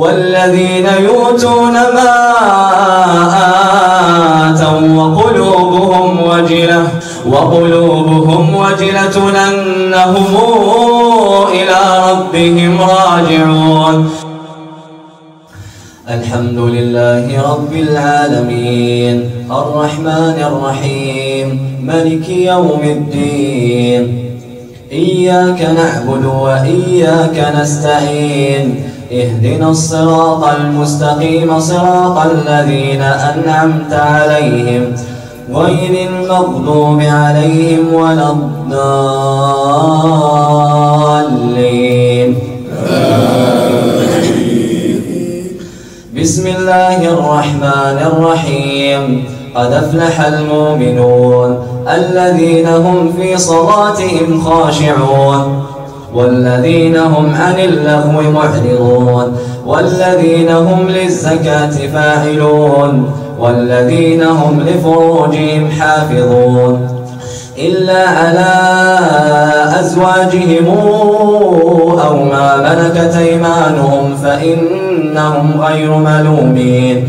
والذين يؤتون ما آتوا وقلوبهم وجلة وقلوبهم وجلة أنهم إلى ربهم راجعون. الحمد لله رب العالمين الرحمن الرحيم ملك يوم الدين إياك نعبد وإياك نستعين. اهدنا الصراط المستقيم صراط الذين أنعمت عليهم غير المغضوب عليهم ولا الضالين. بسم الله الرحمن الرحيم. قد أفلح المؤمنون. الذين هم في صلاتهم خاشعون والذين هم عن اللغو معرضون والذين هم للزكاة فاعلون والذين هم لفروجهم حافظون. إلا على أزواجهم أو ما ملكت أيمانهم فإنهم غير ملومين.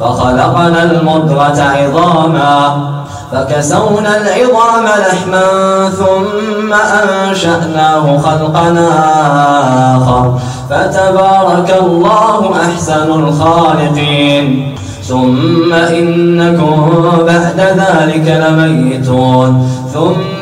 فخلقنا المضغة عظاما فكسونا العظام لحما ثم أنشأناه خلقنا آخر. فتبارك الله أحسن الخالقين. ثم إنكم بعد ذلك لميتون. ثم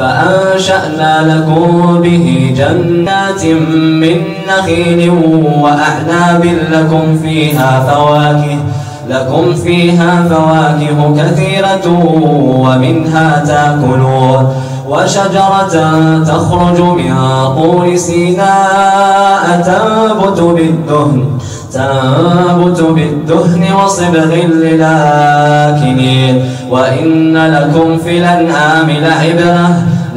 فأنشأنا لكم به جنات من نخيل وأعناب لكم فيها فواكه لكم فيها فواكه كثيرة ومنها تأكلون وشجرة تخرج من طور سيناء تنبت بالدهن تنبت بالدهن وصبغ للآكلين وإن لكم في الأنعام لعبرة.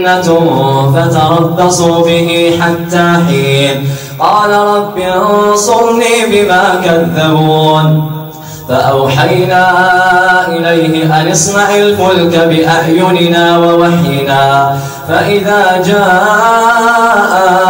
جنة فتربصوا به حتى حين. قال رب انصرني بما كذبون. فأوحينا إليه أن اصنع الفلك بأعيننا ووحينا. فإذا جاء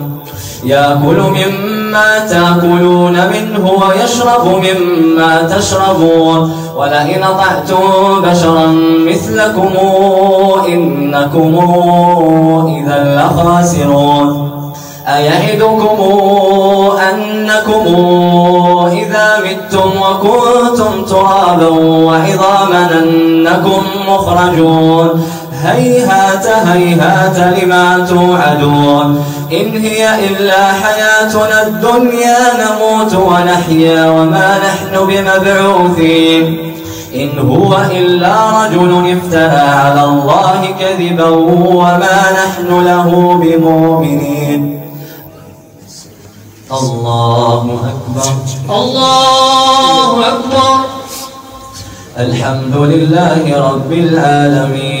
يأكل مما تأكلون منه ويشرب مما تشربون. ولئن أطعتم بشرا مثلكم إنكم إذا لخاسرون. أيعدكم أنكم إذا متم وكنتم ترابا وعظاما أنكم مخرجون. هيهات هيهات لما توعدون. إن هي إلا حياتنا الدنيا نموت ونحيا وما نحن بمبعوثين. إن هو إلا رجل افترى على الله كذبا وما نحن له بمؤمنين. الله أكبر. الله أكبر. الحمد لله رب العالمين.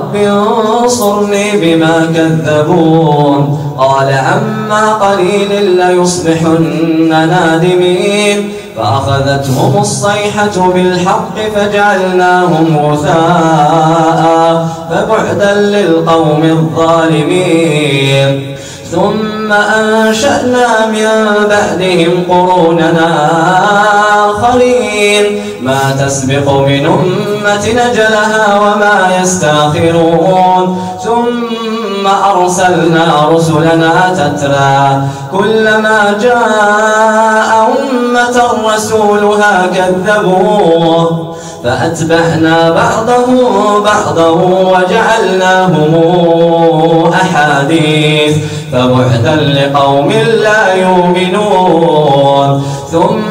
انصرني بما كذبون. قال عما قليل ليصبحن نادمين. فأخذتهم الصيحة بالحق فجعلناهم غثاء فبعدا للقوم الظالمين. ثم أنشأنا من بعدهم قروننا آخرين. ما تسبق من أمة نجلها وما يستأخرون. ثم أرسلنا رسلنا تترى كلما جاء أمة رسولها كذبوه فأتبعنا بعضهم بعضا وجعلناهم أحاديث. فبعدا لقوم لا يؤمنون. ثم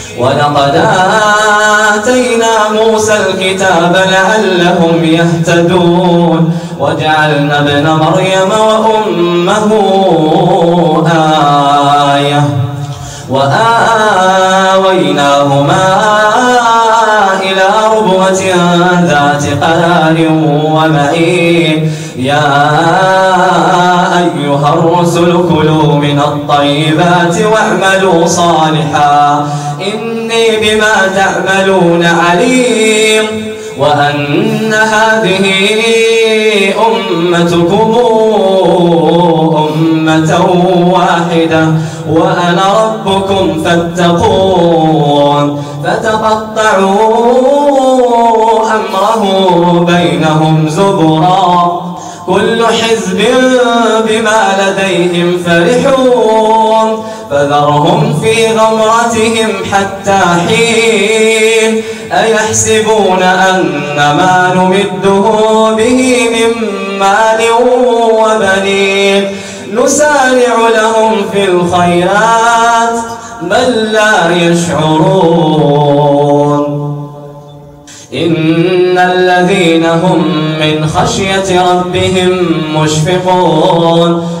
ولقد آتينا موسى الكتاب لعلهم يهتدون وجعلنا ابن مريم وأمه آية وآويناهما إلى ربوة ذات قرار ومعين يا أيها الرسل كلوا من الطيبات واعملوا صالحا. إني بما تعملون عليم وأن هذه أمتكم أمة واحدة وأنا ربكم فاتقون فتقطعوا أمره بينهم زبرا كل حزب بما لديهم فرحون فذرهم في غمرتهم حتى حين أيحسبون أن ما نمده به من مال وبنين نسارع لهم في الخيرات بل لا يشعرون. إن الذين هم من خشية ربهم مشفقون.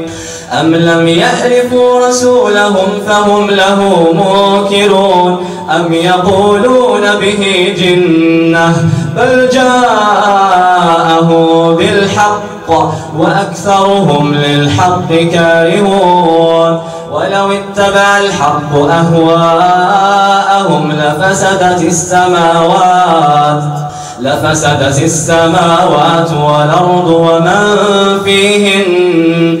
أم لم يعرفوا رسولهم فهم له منكرون أم يقولون به جنة بل جاءه بالحق وأكثرهم للحق كارهون؟ ولو اتبع الحق أهواءهم لفسدت السماوات لفسدت السماوات والأرض ومن فيهن؟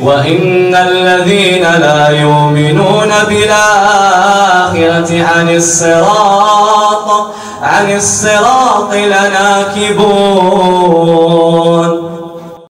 وإن الذين لا يؤمنون بالآخرة عن الصراط عن الصراط لناكبون.